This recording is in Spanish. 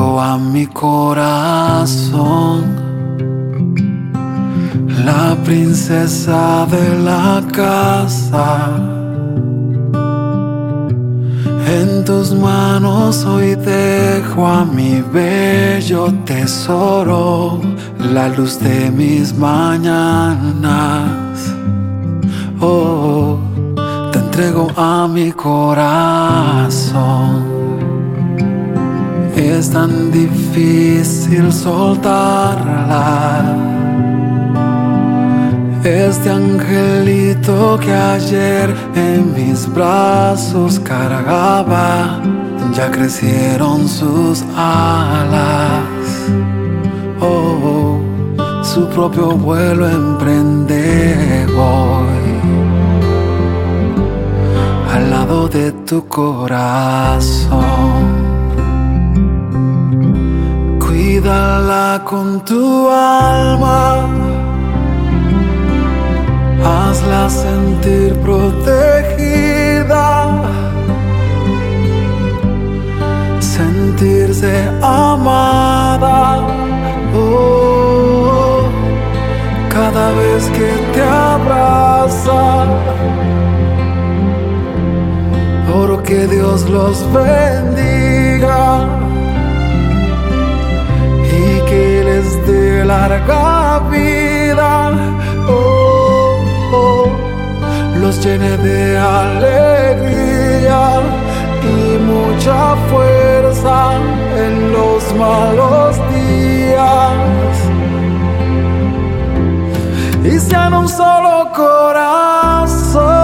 a mi corazón la princesa de la casa. En tus manos hoy dejo a mi bello tesoro, la luz de mis mañanas. Oh, te entrego a mi corazón. Es tan difícil soltarla. Este angelito que ayer en mis brazos cargaba, ya crecieron sus alas. Oh, su propio vuelo emprende hoy. Al lado de tu corazón. Con tu alma. Hazla sentir protegida, sentirse amada. Oh, cada vez que te abraza, oro que Dios los bendiga llene de alegría y mucha fuerza en los malos días. Y sean un solo corazón